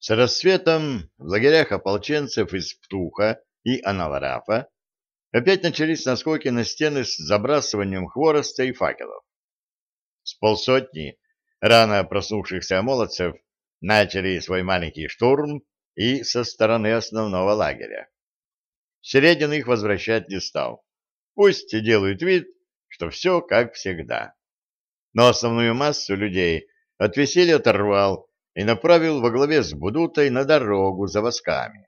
С рассветом в лагерях ополченцев из Птуха и Аналарафа опять начались наскоки на стены с забрасыванием хвороста и факелов. С полсотни рано проснувшихся молодцев начали свой маленький штурм и со стороны основного лагеря. Середин их возвращать не стал. Пусть делают вид, что все как всегда. Но основную массу людей от веселья оторвал и направил во главе с Будутой на дорогу за восками.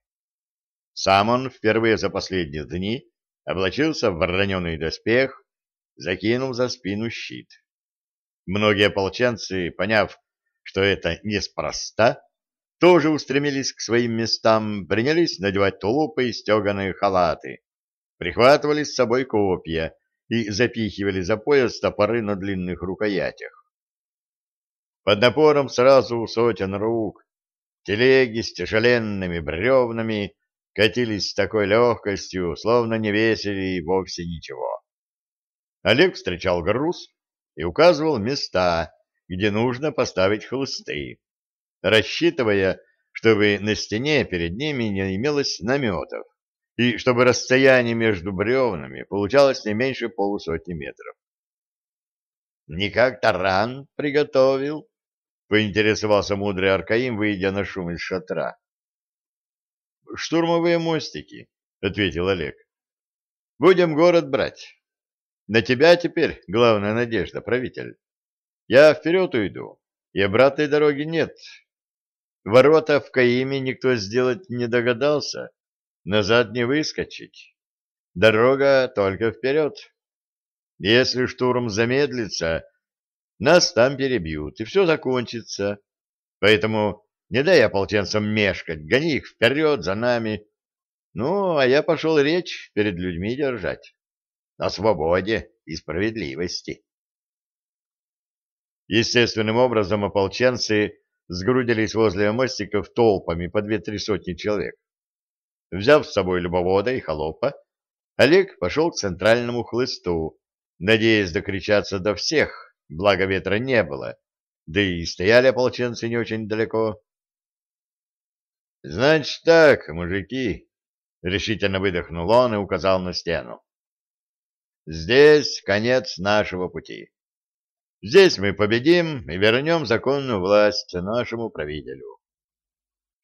Сам он впервые за последние дни облачился в вороненый доспех, закинув за спину щит. Многие ополченцы, поняв, что это неспроста, тоже устремились к своим местам, принялись надевать тулупы и стеганые халаты, прихватывали с собой копья и запихивали за пояс топоры на длинных рукоятях. Под напором сразу сотен рук телеги с тяжеленными бревнами катились с такой легкостью, словно не весили и вовсе ничего. Олег встречал груз и указывал места, где нужно поставить хлысты, рассчитывая, чтобы на стене перед ними не имелось наметов, и чтобы расстояние между бревнами получалось не меньше полусотни метров. «Не как таран приготовил?» Поинтересовался мудрый Аркаим, выйдя на шум из шатра. «Штурмовые мостики», — ответил Олег. «Будем город брать. На тебя теперь главная надежда, правитель. Я вперед уйду, и обратной дороги нет. Ворота в Каиме никто сделать не догадался, назад не выскочить. Дорога только вперед. Если штурм замедлится, нас там перебьют, и все закончится. Поэтому не дай ополченцам мешкать, гони их вперед за нами. Ну, а я пошел речь перед людьми держать. О свободе и справедливости. Естественным образом ополченцы сгрудились возле мостиков толпами по две-три сотни человек. Взяв с собой любовода и холопа, Олег пошел к центральному хлысту, надеясь докричаться до всех, благо ветра не было, да и стояли ополченцы не очень далеко. — Значит так, мужики, — решительно выдохнул он и указал на стену. — Здесь конец нашего пути. Здесь мы победим и вернем законную власть нашему правителю.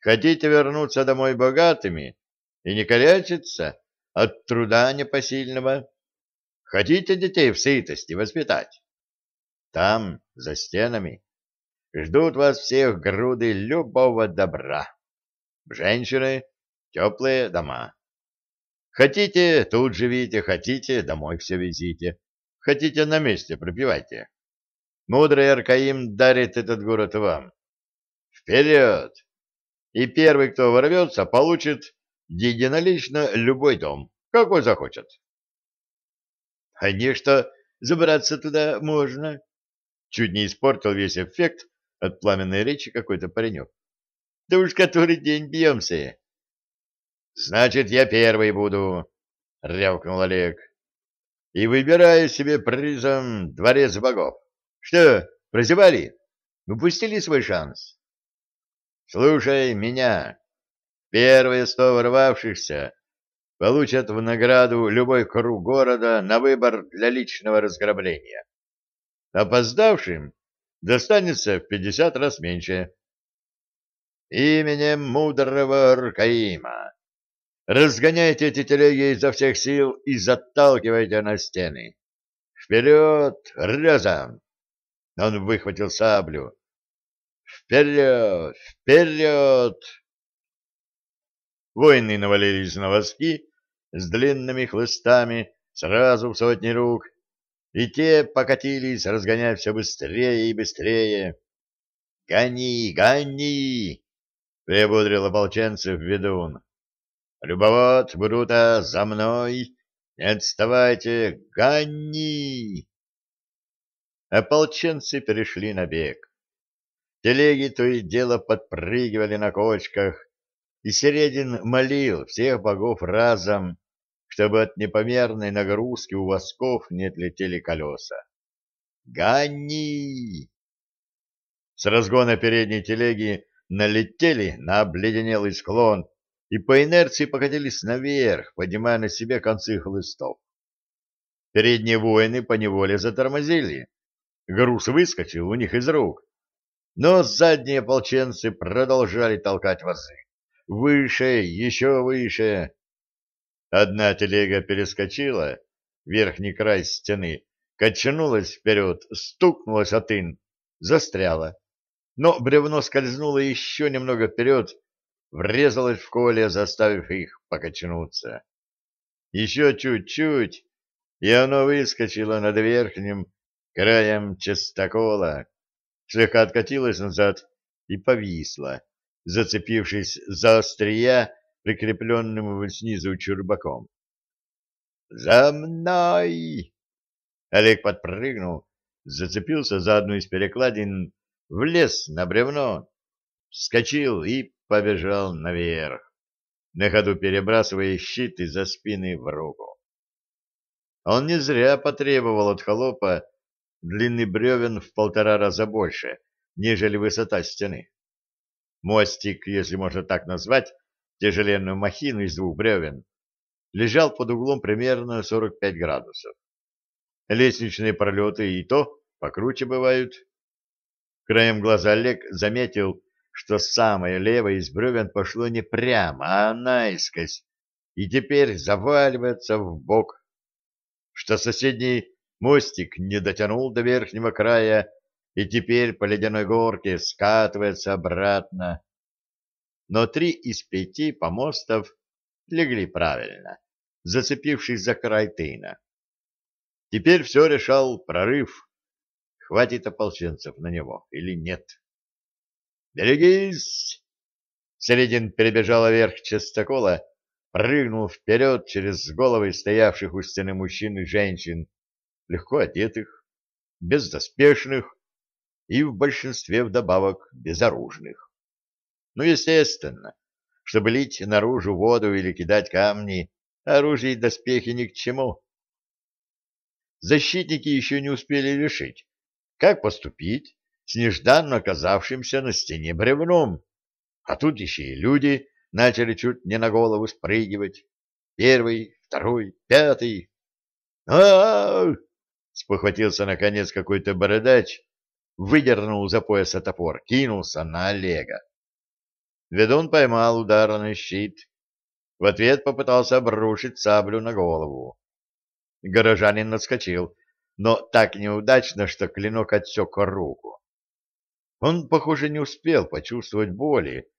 Хотите вернуться домой богатыми и не корячиться от труда непосильного? Хотите детей в сытости воспитать? Там, за стенами, ждут вас всех груды любого добра. Женщины, теплые дома. Хотите, тут живите, хотите, домой все везите. Хотите, на месте пропивайте. Мудрый Аркаим дарит этот город вам. Вперед! И первый, кто ворвется, получит единолично любой дом, какой захочет. Не что, забраться туда можно? Чуть не испортил весь эффект от пламенной речи какой-то паренек. Да уж который день бьемся. Значит, я первый буду, рявкнул Олег. И выбираю себе призом дворец богов. Что, прозевали? Упустили свой шанс? Слушай меня. Первые сто ворвавшихся получат в награду любой круг города на выбор для личного разграбления. Опоздавшим достанется в пятьдесят раз меньше. Именем мудрого Аркаима разгоняйте эти телеги изо всех сил и заталкивайте на стены. Вперед, разом! Он выхватил саблю. Вперед, вперед! Воины навалились на воски с длинными хлыстами сразу в сотни рук и те покатились, разгоняя все быстрее и быстрее. «Гони, гони!» — приободрил ополченцев ведун. «Любовод, Брута, за мной! Не отставайте! Гони!» Ополченцы перешли на бег. Телеги то и дело подпрыгивали на кочках, и Середин молил всех богов разом, чтобы от непомерной нагрузки у восков не отлетели колеса. «Гони!» С разгона передней телеги налетели на обледенелый склон и по инерции покатились наверх, поднимая на себе концы хлыстов. Передние воины поневоле затормозили. Груз выскочил у них из рук. Но задние ополченцы продолжали толкать вазы. Выше, еще выше. Одна телега перескочила, верхний край стены, качнулась вперед, стукнулась о тын, застряла. Но бревно скользнуло еще немного вперед, врезалось в коле, заставив их покачнуться. Еще чуть-чуть, и оно выскочило над верхним краем частокола, слегка откатилось назад и повисло, зацепившись за острия, прикрепленным снизу чурбаком. «За мной!» Олег подпрыгнул, зацепился за одну из перекладин, влез на бревно, вскочил и побежал наверх, на ходу перебрасывая щит из-за спины в руку. Он не зря потребовал от холопа длины бревен в полтора раза больше, нежели высота стены. Мостик, если можно так назвать, тяжеленную махину из двух бревен, лежал под углом примерно 45 градусов. Лестничные пролеты и то покруче бывают. Краем глаза Олег заметил, что самое левое из бревен пошло не прямо, а наискось, и теперь заваливается в бок, что соседний мостик не дотянул до верхнего края и теперь по ледяной горке скатывается обратно. Но три из пяти помостов легли правильно, зацепившись за край тына. Теперь все решал прорыв. Хватит ополченцев на него или нет. «Берегись!» Середин перебежала вверх частокола, прыгнул вперед через головы стоявших у стены мужчин и женщин, легко одетых, бездоспешных и в большинстве вдобавок безоружных. Ну, естественно, чтобы лить наружу воду или кидать камни, оружие и доспехи ни к чему защитники еще не успели решить, как поступить с нежданно оказавшимся на стене бревном. А тут еще и люди начали чуть не на голову спрыгивать. Первый, второй, пятый. а, спохватился наконец какой-то бородач, выдернул за пояса топор, кинулся на Олега. Ведун поймал удар на щит. В ответ попытался обрушить саблю на голову. Горожанин отскочил, но так неудачно, что клинок отсек руку. Он, похоже, не успел почувствовать боли,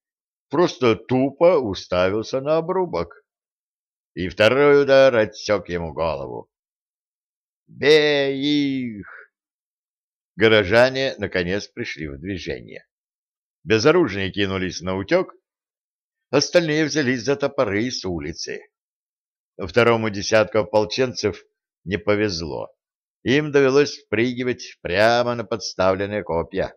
просто тупо уставился на обрубок. И второй удар отсек ему голову. «Бей их!» Горожане, наконец, пришли в движение. Безоружные кинулись на утек, остальные взялись за топоры с улицы. Второму десятку ополченцев не повезло. Им довелось впрыгивать прямо на подставленные копья.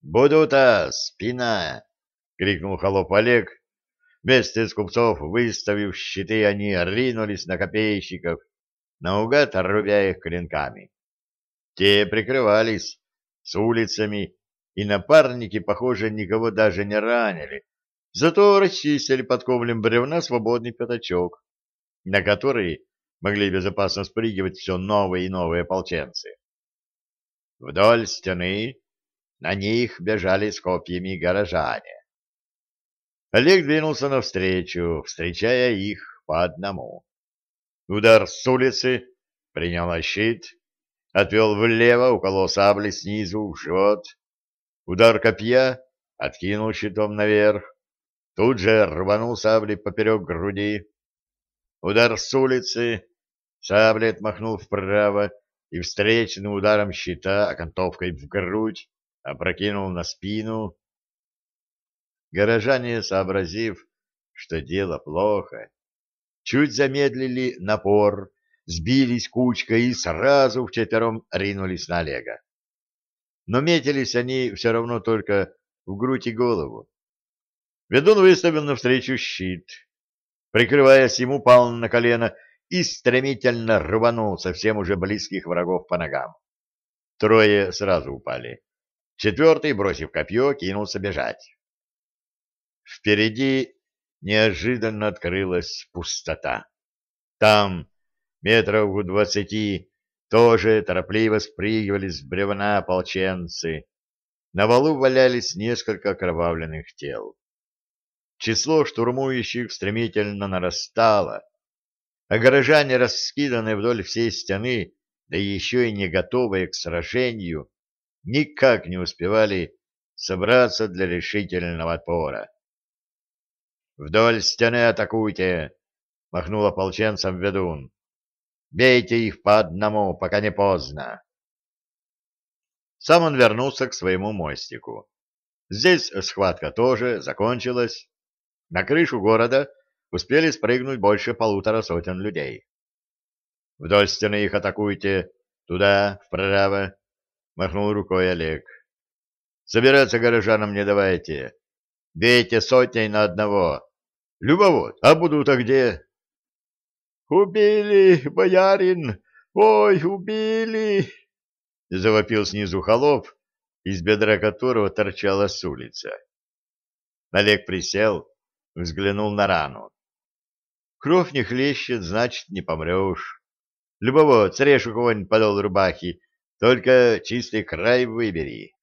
«Буду-то, спина!» — крикнул холоп Олег. Вместе с купцов, выставив щиты, они ринулись на копейщиков, наугад рубя их клинками. Те прикрывались с улицами, и напарники, похоже, никого даже не ранили, зато расчистили под ковлем бревна свободный пятачок, на который могли безопасно спрыгивать все новые и новые ополченцы. Вдоль стены на них бежали с копьями горожане. Олег двинулся навстречу, встречая их по одному. Удар с улицы принял щит, отвел влево, уколол сабли снизу в живот. Удар копья откинул щитом наверх, тут же рванул саблей поперек груди. Удар с улицы, саблей отмахнул вправо и встречным ударом щита окантовкой в грудь опрокинул на спину. Горожане, сообразив, что дело плохо, чуть замедлили напор, сбились кучкой и сразу вчетвером ринулись на Олега. Но метились они все равно только в грудь и голову. Ведун выставил навстречу щит, прикрываясь, ему пал на колено и стремительно рванул совсем уже близких врагов по ногам. Трое сразу упали. Четвертый, бросив копье, кинулся бежать. Впереди неожиданно открылась пустота. Там, метров у двадцати, тоже торопливо спрыгивали с бревна ополченцы. На валу валялись несколько окровавленных тел. Число штурмующих стремительно нарастало, а горожане, раскиданные вдоль всей стены, да еще и не готовые к сражению, никак не успевали собраться для решительного отпора. «Вдоль стены атакуйте!» — махнул ополченцам ведун. «Бейте их по одному, пока не поздно!» Сам он вернулся к своему мостику. Здесь схватка тоже закончилась. На крышу города успели спрыгнуть больше полутора сотен людей. «Вдоль стены их атакуйте! Туда, вправо!» — махнул рукой Олег. «Собираться горожанам не давайте. Бейте сотней на одного. Любовод, а буду-то где?» «Убили, боярин! Ой, убили!» — завопил снизу холоп, из бедра которого торчала с улицы. Олег присел, взглянул на рану. «Кровь не хлещет, значит, не помрешь. Любовод, срежь у кого-нибудь подол рубахи, только чистый край выбери.